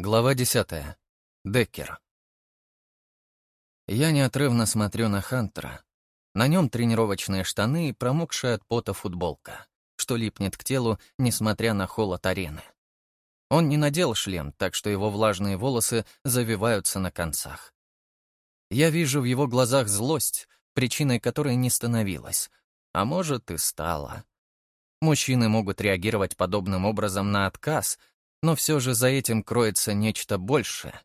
Глава десятая. Деккер. Я неотрывно смотрю на Хантера. На нем тренировочные штаны и промокшая от пота футболка, что липнет к телу, несмотря на холод арены. Он не надел шлем, так что его влажные волосы завиваются на концах. Я вижу в его глазах злость, причиной которой не становилась, а может и стала. Мужчины могут реагировать подобным образом на отказ, но все же за этим кроется нечто большее.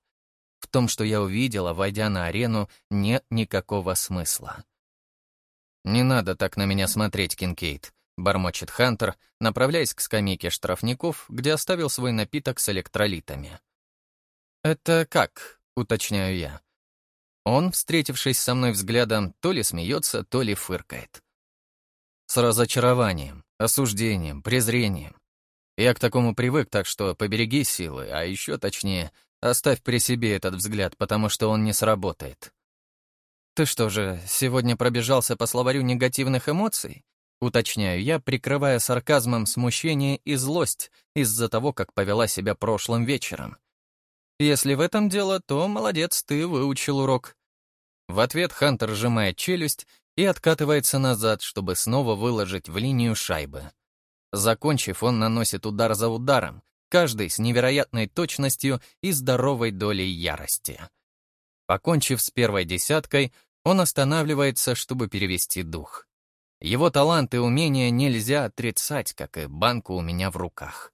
В том, что я увидела, войдя на арену, нет никакого смысла. «Не надо так на меня смотреть, Кинкейт», — бормочет Хантер, направляясь к скамейке штрафников, где оставил свой напиток с электролитами. «Это как?» — уточняю я. Он, встретившись со мной взглядом, то ли смеется, то ли фыркает. С разочарованием, осуждением, презрением. Я к такому привык, так что побереги силы, а еще точнее, оставь при себе этот взгляд, потому что он не сработает. Ты что же, сегодня пробежался по словарю негативных эмоций? Уточняю я, прикрывая сарказмом смущение и злость из-за того, как повела себя прошлым вечером. Если в этом дело, то молодец, ты выучил урок. В ответ Хантер сжимает челюсть и откатывается назад, чтобы снова выложить в линию шайбы. Закончив, он наносит удар за ударом, каждый с невероятной точностью и здоровой долей ярости. Покончив с первой десяткой, он останавливается, чтобы перевести дух. Его талант и умения нельзя отрицать, как и банку у меня в руках.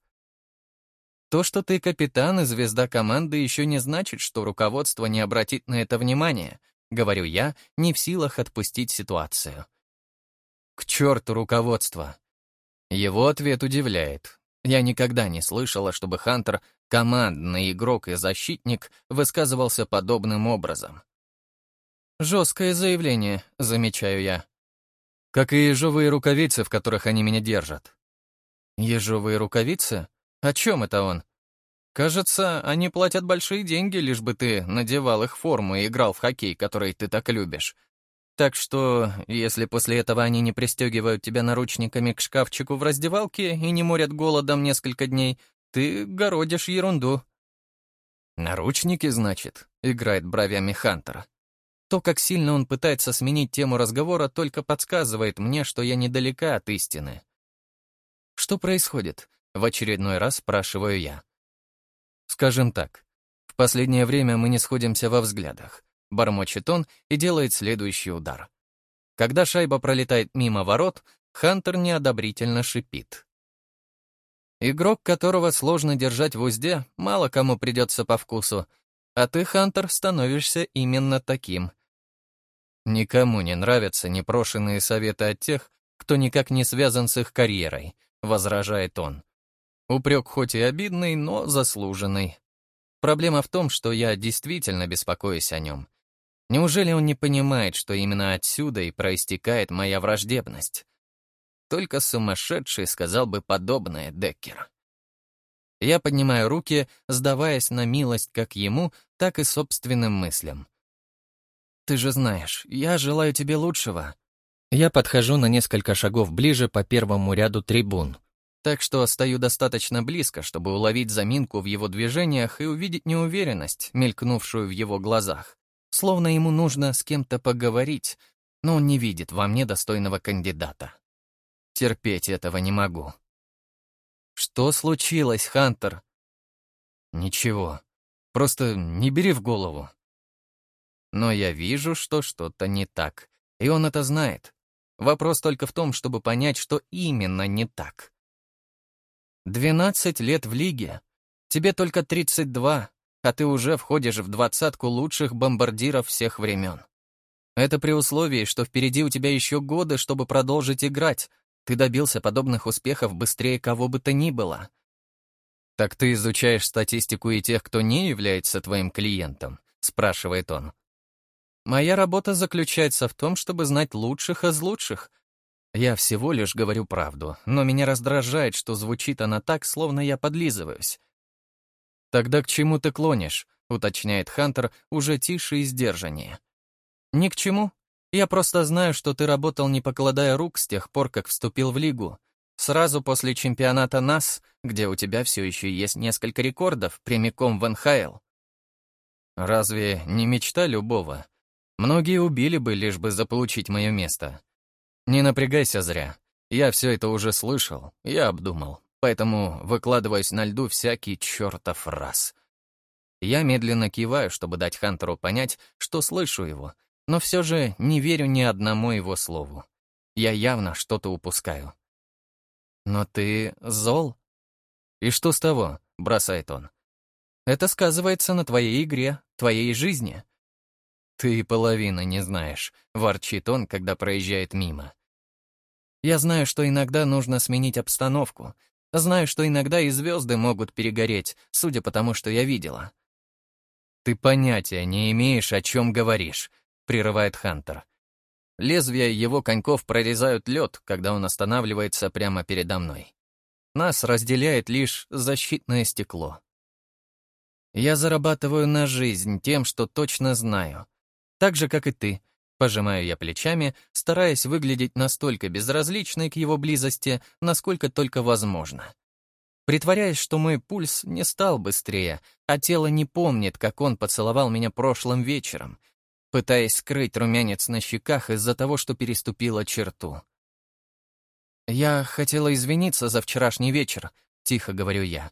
То, что ты капитан и звезда команды, еще не значит, что руководство не обратит на это внимание, говорю я, не в силах отпустить ситуацию. К черту руководство. Его ответ удивляет. Я никогда не слышала, чтобы Хантер, командный игрок и защитник, высказывался подобным образом. «Жесткое заявление», — замечаю я. «Как и ежовые рукавицы, в которых они меня держат». «Ежовые рукавицы? О чем это он?» «Кажется, они платят большие деньги, лишь бы ты надевал их форму и играл в хоккей, который ты так любишь. Так что, если после этого они не пристегивают тебя наручниками к шкафчику в раздевалке и не морят голодом несколько дней, ты городишь ерунду. «Наручники, значит?» — играет бровями Хантер. То, как сильно он пытается сменить тему разговора, только подсказывает мне, что я недалека от истины. «Что происходит?» — в очередной раз спрашиваю я. «Скажем так, в последнее время мы не сходимся во взглядах. Бормочет он и делает следующий удар. Когда шайба пролетает мимо ворот, Хантер неодобрительно шипит. Игрок, которого сложно держать в узде, мало кому придется по вкусу, а ты, Хантер, становишься именно таким. Никому не нравятся непрошенные советы от тех, кто никак не связан с их карьерой, возражает он. Упрек хоть и обидный, но заслуженный. Проблема в том, что я действительно беспокоюсь о нем. Неужели он не понимает, что именно отсюда и проистекает моя враждебность? Только сумасшедший сказал бы подобное Деккер. Я поднимаю руки, сдаваясь на милость как ему, так и собственным мыслям. «Ты же знаешь, я желаю тебе лучшего». Я подхожу на несколько шагов ближе по первому ряду трибун, так что стою достаточно близко, чтобы уловить заминку в его движениях и увидеть неуверенность, мелькнувшую в его глазах. Словно ему нужно с кем-то поговорить, но он не видит во мне достойного кандидата. Терпеть этого не могу. Что случилось, Хантер? Ничего. Просто не бери в голову. Но я вижу, что что-то не так, и он это знает. Вопрос только в том, чтобы понять, что именно не так. Двенадцать лет в лиге. Тебе только тридцать два а ты уже входишь в двадцатку лучших бомбардиров всех времен. Это при условии, что впереди у тебя еще годы, чтобы продолжить играть. Ты добился подобных успехов быстрее кого бы то ни было. «Так ты изучаешь статистику и тех, кто не является твоим клиентом?» — спрашивает он. «Моя работа заключается в том, чтобы знать лучших из лучших. Я всего лишь говорю правду, но меня раздражает, что звучит она так, словно я подлизываюсь. «Тогда к чему ты клонишь?» — уточняет Хантер уже тише и сдержаннее. «Ни к чему. Я просто знаю, что ты работал, не покладая рук с тех пор, как вступил в Лигу. Сразу после чемпионата НАС, где у тебя все еще есть несколько рекордов, прямиком в НХЛ. Разве не мечта любого? Многие убили бы, лишь бы заполучить мое место. Не напрягайся зря. Я все это уже слышал, я обдумал, поэтому выкладываюсь на льду всякий чертов раз. Я медленно киваю, чтобы дать Хантеру понять, что слышу его, но все же не верю ни одному его слову. Я явно что-то упускаю. «Но ты зол?» «И что с того?» — бросает он. «Это сказывается на твоей игре, твоей жизни». «Ты половины не знаешь», — ворчит он, когда проезжает мимо. «Я знаю, что иногда нужно сменить обстановку. Знаю, что иногда и звезды могут перегореть, судя по тому, что я видела. «Ты понятия не имеешь, о чем говоришь», — прерывает Хантер. Лезвия его коньков прорезают лед, когда он останавливается прямо передо мной. Нас разделяет лишь защитное стекло. Я зарабатываю на жизнь тем, что точно знаю. Так же, как и ты. Пожимаю я плечами, стараясь выглядеть настолько безразличной к его близости, насколько только возможно притворяясь, что мой пульс не стал быстрее, а тело не помнит, как он поцеловал меня прошлым вечером, пытаясь скрыть румянец на щеках из-за того, что переступила черту. «Я хотела извиниться за вчерашний вечер», — тихо говорю я.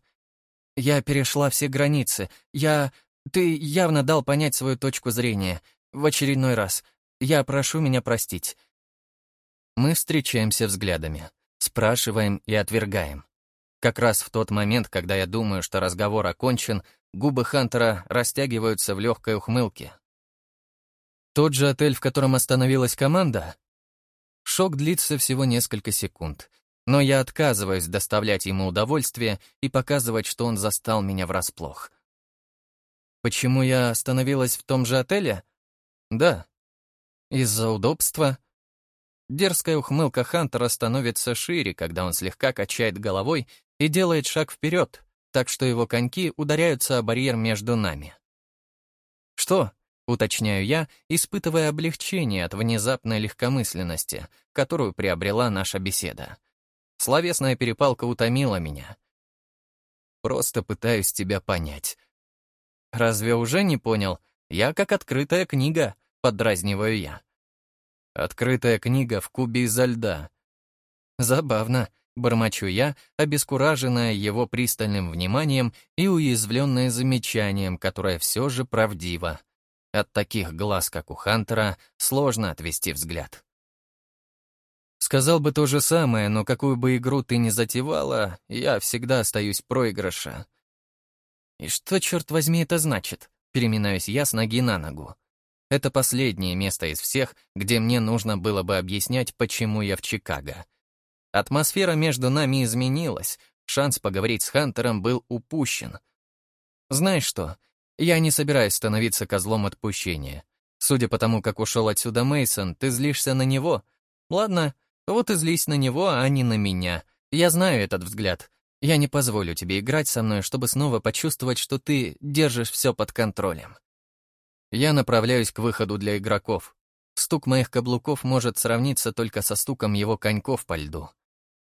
«Я перешла все границы. Я... Ты явно дал понять свою точку зрения. В очередной раз. Я прошу меня простить». Мы встречаемся взглядами, спрашиваем и отвергаем. Как раз в тот момент, когда я думаю, что разговор окончен, губы Хантера растягиваются в легкой ухмылке. Тот же отель, в котором остановилась команда? Шок длится всего несколько секунд, но я отказываюсь доставлять ему удовольствие и показывать, что он застал меня врасплох. Почему я остановилась в том же отеле? Да. Из-за удобства? Дерзкая ухмылка Хантера становится шире, когда он слегка качает головой и делает шаг вперед, так что его коньки ударяются о барьер между нами. «Что?» — уточняю я, испытывая облегчение от внезапной легкомысленности, которую приобрела наша беседа. Словесная перепалка утомила меня. «Просто пытаюсь тебя понять». «Разве уже не понял? Я как открытая книга», — поддразниваю я. «Открытая книга в кубе изо льда». Забавно, Бормочу я, обескураженная его пристальным вниманием и уязвленная замечанием, которое все же правдиво. От таких глаз, как у Хантера, сложно отвести взгляд. Сказал бы то же самое, но какую бы игру ты ни затевала, я всегда остаюсь проигрыша. И что, черт возьми, это значит? Переминаюсь я с ноги на ногу. Это последнее место из всех, где мне нужно было бы объяснять, почему я в Чикаго. Атмосфера между нами изменилась, шанс поговорить с Хантером был упущен. Знаешь что, я не собираюсь становиться козлом отпущения. Судя по тому, как ушел отсюда Мейсон, ты злишься на него. Ладно, вот и злись на него, а не на меня. Я знаю этот взгляд. Я не позволю тебе играть со мной, чтобы снова почувствовать, что ты держишь все под контролем. Я направляюсь к выходу для игроков. Стук моих каблуков может сравниться только со стуком его коньков по льду.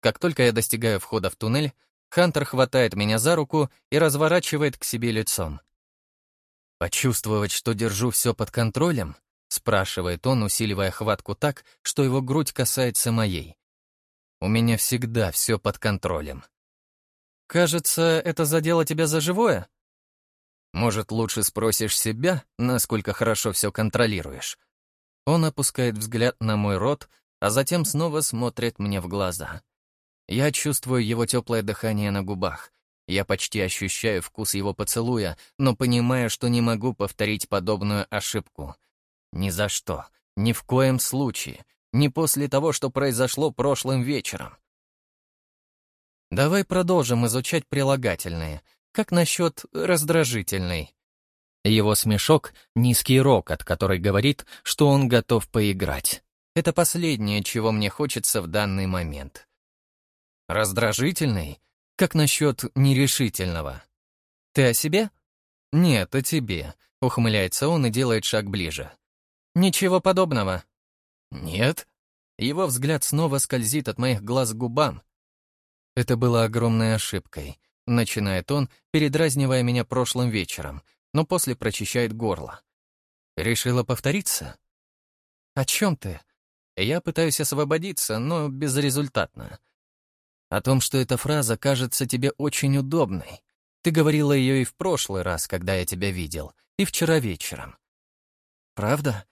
Как только я достигаю входа в туннель, Хантер хватает меня за руку и разворачивает к себе лицом. «Почувствовать, что держу все под контролем?» — спрашивает он, усиливая хватку так, что его грудь касается моей. «У меня всегда все под контролем». «Кажется, это задело тебя за живое?» «Может, лучше спросишь себя, насколько хорошо все контролируешь?» Он опускает взгляд на мой рот, а затем снова смотрит мне в глаза. Я чувствую его теплое дыхание на губах. Я почти ощущаю вкус его поцелуя, но понимаю, что не могу повторить подобную ошибку. Ни за что. Ни в коем случае. Не после того, что произошло прошлым вечером. Давай продолжим изучать прилагательные. Как насчет раздражительной? Его смешок — низкий рок, от который говорит, что он готов поиграть. Это последнее, чего мне хочется в данный момент. Раздражительный? Как насчет нерешительного? Ты о себе? Нет, о тебе. Ухмыляется он и делает шаг ближе. Ничего подобного. Нет. Его взгляд снова скользит от моих глаз к губам. Это было огромной ошибкой. Начинает он, передразнивая меня прошлым вечером, но после прочищает горло. Решила повториться? О чем ты? Я пытаюсь освободиться, но безрезультатно. О том, что эта фраза кажется тебе очень удобной. Ты говорила ее и в прошлый раз, когда я тебя видел, и вчера вечером. Правда?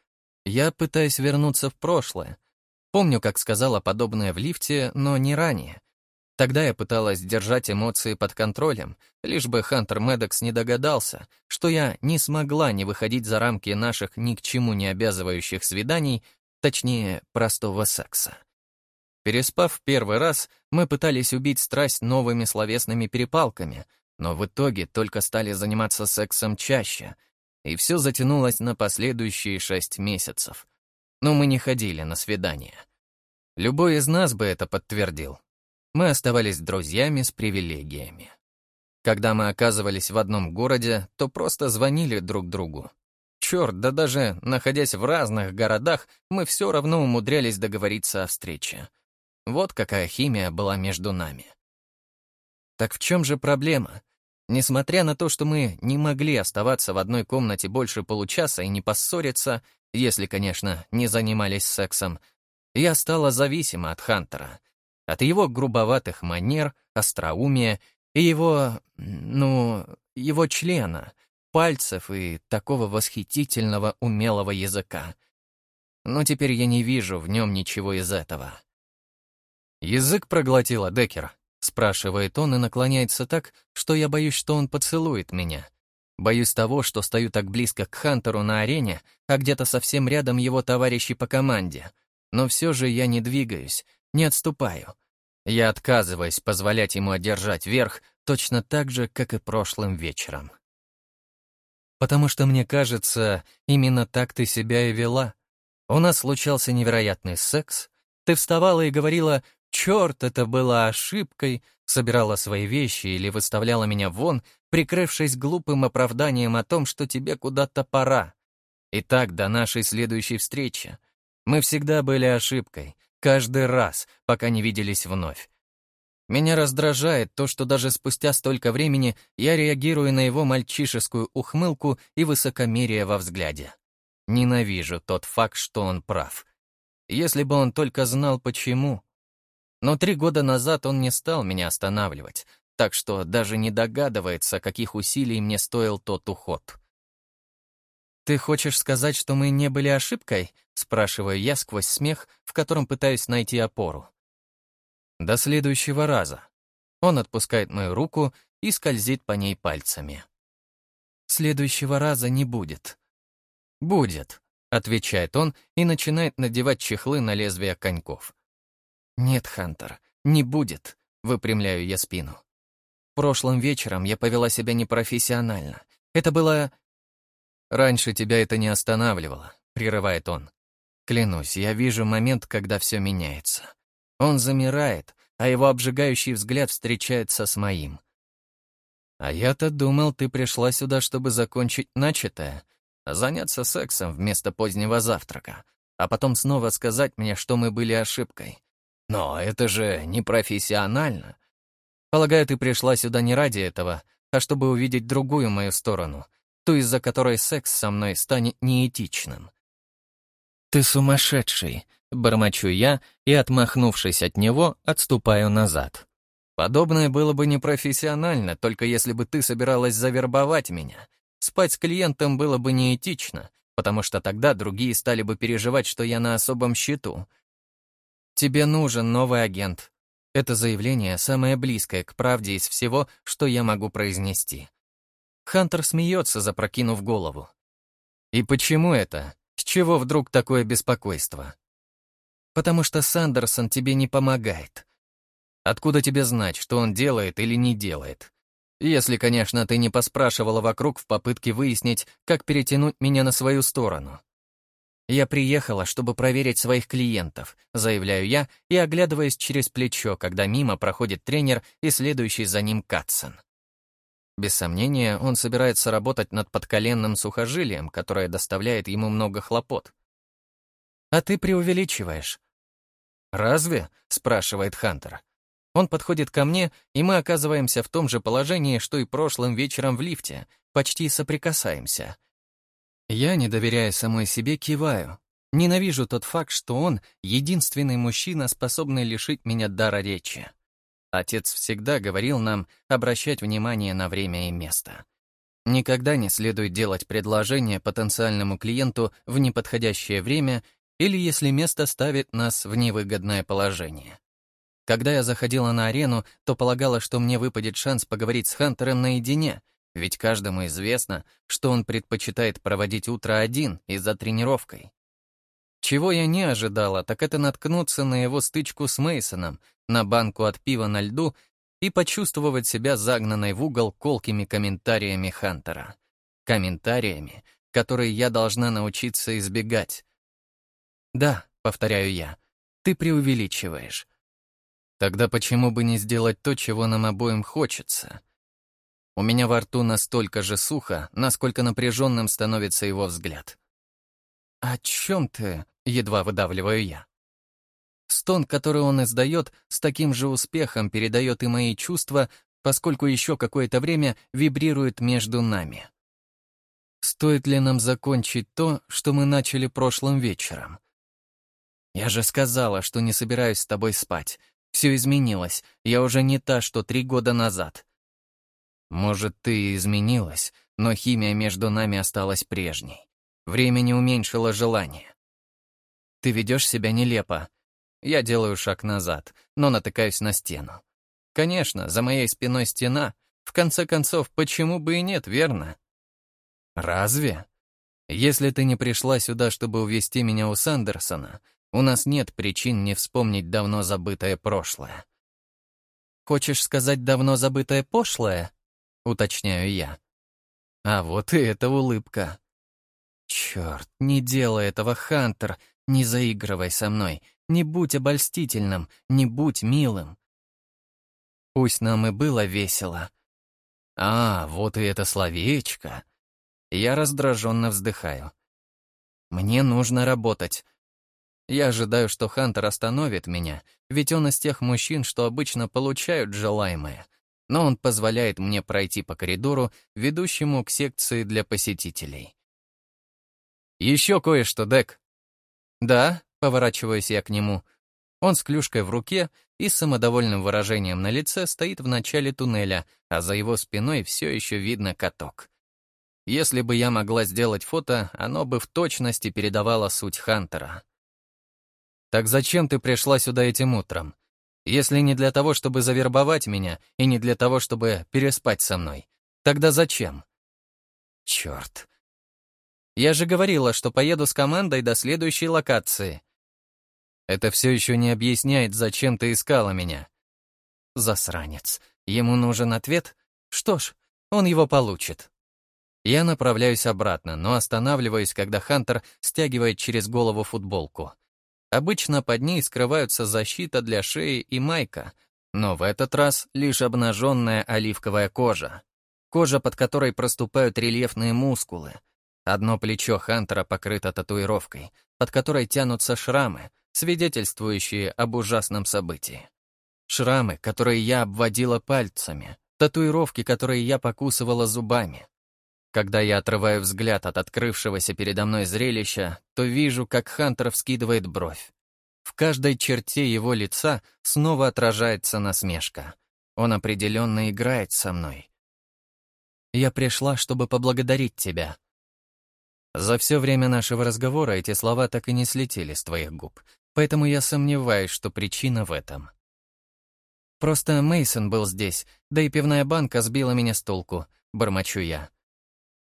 Я пытаюсь вернуться в прошлое. Помню, как сказала подобное в лифте, но не ранее. Тогда я пыталась держать эмоции под контролем, лишь бы Хантер Медекс не догадался, что я не смогла не выходить за рамки наших ни к чему не обязывающих свиданий, точнее, простого секса. Переспав первый раз, мы пытались убить страсть новыми словесными перепалками, но в итоге только стали заниматься сексом чаще, и все затянулось на последующие шесть месяцев. Но мы не ходили на свидания. Любой из нас бы это подтвердил. Мы оставались друзьями с привилегиями. Когда мы оказывались в одном городе, то просто звонили друг другу. Черт, да даже находясь в разных городах, мы все равно умудрялись договориться о встрече. Вот какая химия была между нами. Так в чем же проблема? Несмотря на то, что мы не могли оставаться в одной комнате больше получаса и не поссориться, если, конечно, не занимались сексом, я стала зависима от Хантера, от его грубоватых манер, остроумия и его, ну, его члена, пальцев и такого восхитительного умелого языка. Но теперь я не вижу в нем ничего из этого. «Язык проглотила, Деккер», — спрашивает он и наклоняется так, что я боюсь, что он поцелует меня. Боюсь того, что стою так близко к Хантеру на арене, а где-то совсем рядом его товарищи по команде. Но все же я не двигаюсь, не отступаю. Я отказываюсь позволять ему одержать верх точно так же, как и прошлым вечером. Потому что мне кажется, именно так ты себя и вела. У нас случался невероятный секс. Ты вставала и говорила «Черт, это была ошибкой», собирала свои вещи или выставляла меня вон, прикрывшись глупым оправданием о том, что тебе куда-то пора. И так до нашей следующей встречи. Мы всегда были ошибкой, Каждый раз, пока не виделись вновь. Меня раздражает то, что даже спустя столько времени я реагирую на его мальчишескую ухмылку и высокомерие во взгляде. Ненавижу тот факт, что он прав. Если бы он только знал, почему. Но три года назад он не стал меня останавливать, так что даже не догадывается, каких усилий мне стоил тот уход. «Ты хочешь сказать, что мы не были ошибкой?» — спрашиваю я сквозь смех, в котором пытаюсь найти опору. «До следующего раза». Он отпускает мою руку и скользит по ней пальцами. «Следующего раза не будет». «Будет», — отвечает он и начинает надевать чехлы на лезвие коньков. «Нет, Хантер, не будет», — выпрямляю я спину. Прошлым вечером я повела себя непрофессионально. Это было «Раньше тебя это не останавливало», — прерывает он. «Клянусь, я вижу момент, когда все меняется. Он замирает, а его обжигающий взгляд встречается с моим. А я-то думал, ты пришла сюда, чтобы закончить начатое, заняться сексом вместо позднего завтрака, а потом снова сказать мне, что мы были ошибкой. Но это же непрофессионально. Полагаю, ты пришла сюда не ради этого, а чтобы увидеть другую мою сторону, ту, из-за которой секс со мной станет неэтичным. «Ты сумасшедший», — бормочу я и, отмахнувшись от него, отступаю назад. Подобное было бы непрофессионально, только если бы ты собиралась завербовать меня. Спать с клиентом было бы неэтично, потому что тогда другие стали бы переживать, что я на особом счету. Тебе нужен новый агент. Это заявление самое близкое к правде из всего, что я могу произнести. Хантер смеется, запрокинув голову. «И почему это? С чего вдруг такое беспокойство?» «Потому что Сандерсон тебе не помогает. Откуда тебе знать, что он делает или не делает? Если, конечно, ты не поспрашивала вокруг в попытке выяснить, как перетянуть меня на свою сторону. Я приехала, чтобы проверить своих клиентов, заявляю я и оглядываясь через плечо, когда мимо проходит тренер и следующий за ним Катсон. Без сомнения, он собирается работать над подколенным сухожилием, которое доставляет ему много хлопот. «А ты преувеличиваешь». «Разве?» — спрашивает Хантер. Он подходит ко мне, и мы оказываемся в том же положении, что и прошлым вечером в лифте, почти соприкасаемся. Я, не доверяя самой себе, киваю. Ненавижу тот факт, что он — единственный мужчина, способный лишить меня дара речи. Отец всегда говорил нам обращать внимание на время и место. Никогда не следует делать предложение потенциальному клиенту в неподходящее время или если место ставит нас в невыгодное положение. Когда я заходила на арену, то полагала, что мне выпадет шанс поговорить с Хантером наедине, ведь каждому известно, что он предпочитает проводить утро один и за тренировкой. Чего я не ожидала, так это наткнуться на его стычку с Мейсоном, на банку от пива на льду и почувствовать себя загнанной в угол колкими комментариями Хантера. Комментариями, которые я должна научиться избегать. «Да», — повторяю я, — «ты преувеличиваешь. Тогда почему бы не сделать то, чего нам обоим хочется? У меня во рту настолько же сухо, насколько напряженным становится его взгляд. «О чем ты?» — едва выдавливаю я. Стон, который он издает, с таким же успехом передает и мои чувства, поскольку еще какое-то время вибрирует между нами. Стоит ли нам закончить то, что мы начали прошлым вечером? Я же сказала, что не собираюсь с тобой спать. Все изменилось. Я уже не та, что три года назад. Может, ты изменилась, но химия между нами осталась прежней. Время не уменьшило желание. Ты ведешь себя нелепо. Я делаю шаг назад, но натыкаюсь на стену. Конечно, за моей спиной стена. В конце концов, почему бы и нет, верно? Разве? Если ты не пришла сюда, чтобы увести меня у Сандерсона, у нас нет причин не вспомнить давно забытое прошлое. «Хочешь сказать давно забытое пошлое?» — уточняю я. А вот и эта улыбка. Черт, не делай этого, Хантер, не заигрывай со мной, не будь обольстительным, не будь милым. Пусть нам и было весело. А, вот и это словечко. Я раздраженно вздыхаю. Мне нужно работать. Я ожидаю, что Хантер остановит меня, ведь он из тех мужчин, что обычно получают желаемое. Но он позволяет мне пройти по коридору, ведущему к секции для посетителей. «Еще кое-что, Дек». «Да», — поворачиваюсь я к нему. Он с клюшкой в руке и с самодовольным выражением на лице стоит в начале туннеля, а за его спиной все еще видно каток. Если бы я могла сделать фото, оно бы в точности передавало суть Хантера. Так зачем ты пришла сюда этим утром? Если не для того, чтобы завербовать меня, и не для того, чтобы переспать со мной, тогда зачем? Черт. Я же говорила, что поеду с командой до следующей локации. Это все еще не объясняет, зачем ты искала меня. Засранец. Ему нужен ответ? Что ж, он его получит. Я направляюсь обратно, но останавливаюсь, когда Хантер стягивает через голову футболку. Обычно под ней скрываются защита для шеи и майка, но в этот раз лишь обнаженная оливковая кожа. Кожа, под которой проступают рельефные мускулы. Одно плечо Хантера покрыто татуировкой, под которой тянутся шрамы, свидетельствующие об ужасном событии. Шрамы, которые я обводила пальцами, татуировки, которые я покусывала зубами. Когда я отрываю взгляд от открывшегося передо мной зрелища, то вижу, как Хантер вскидывает бровь. В каждой черте его лица снова отражается насмешка. Он определенно играет со мной. «Я пришла, чтобы поблагодарить тебя». За все время нашего разговора эти слова так и не слетели с твоих губ, поэтому я сомневаюсь, что причина в этом. Просто Мейсон был здесь, да и пивная банка сбила меня с толку, бормочу я.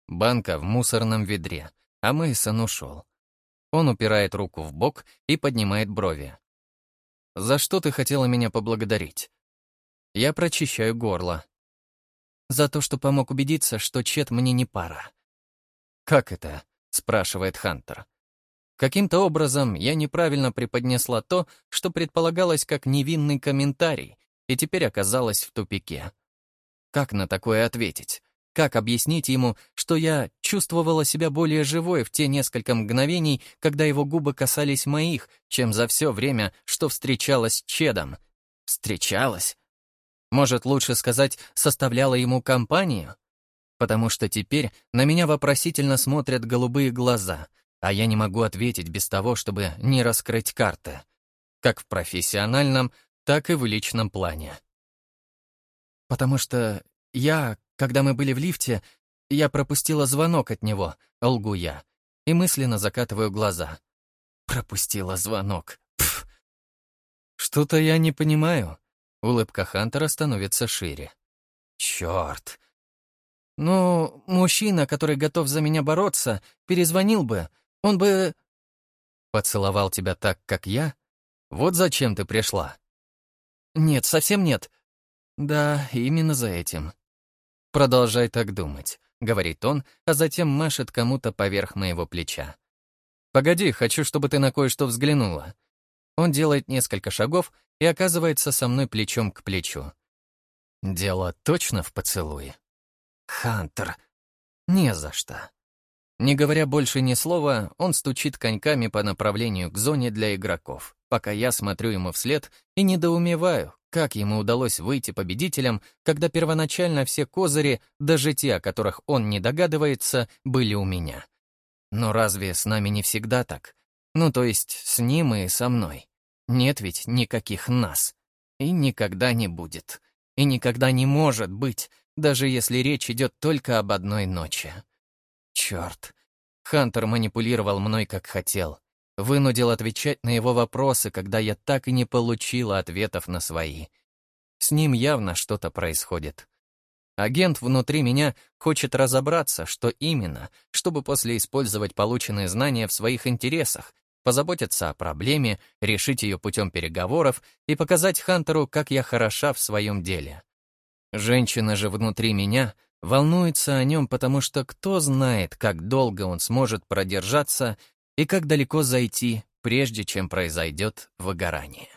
Банка в мусорном ведре, а Мейсон ушел. Он упирает руку в бок и поднимает брови. «За что ты хотела меня поблагодарить?» Я прочищаю горло. «За то, что помог убедиться, что Чет мне не пара». «Как это?» — спрашивает Хантер. Каким-то образом я неправильно преподнесла то, что предполагалось как невинный комментарий, и теперь оказалась в тупике. Как на такое ответить? Как объяснить ему, что я чувствовала себя более живой в те несколько мгновений, когда его губы касались моих, чем за все время, что встречалась с Чедом? Встречалась? Может, лучше сказать, составляла ему компанию? Потому что теперь на меня вопросительно смотрят голубые глаза, а я не могу ответить без того, чтобы не раскрыть карты. Как в профессиональном, так и в личном плане. Потому что я, когда мы были в лифте, я пропустила звонок от него, лгу я, и мысленно закатываю глаза. Пропустила звонок. Что-то я не понимаю. Улыбка Хантера становится шире. Черт. Ну, мужчина, который готов за меня бороться, перезвонил бы. Он бы... Поцеловал тебя так, как я? Вот зачем ты пришла? Нет, совсем нет. Да, именно за этим. Продолжай так думать, говорит он, а затем машет кому-то поверх моего плеча. Погоди, хочу, чтобы ты на кое-что взглянула. Он делает несколько шагов и оказывается со мной плечом к плечу. Дело точно в поцелуе. Хантер. Не за что. Не говоря больше ни слова, он стучит коньками по направлению к зоне для игроков, пока я смотрю ему вслед и недоумеваю, как ему удалось выйти победителем, когда первоначально все козыри, даже те, о которых он не догадывается, были у меня. Но разве с нами не всегда так? Ну, то есть с ним и со мной. Нет ведь никаких нас. И никогда не будет. И никогда не может быть, даже если речь идет только об одной ночи. Черт. Хантер манипулировал мной как хотел. Вынудил отвечать на его вопросы, когда я так и не получила ответов на свои. С ним явно что-то происходит. Агент внутри меня хочет разобраться, что именно, чтобы после использовать полученные знания в своих интересах, позаботиться о проблеме, решить ее путем переговоров и показать Хантеру, как я хороша в своем деле. Женщина же внутри меня волнуется о нем, потому что кто знает, как долго он сможет продержаться и как далеко зайти, прежде чем произойдет выгорание.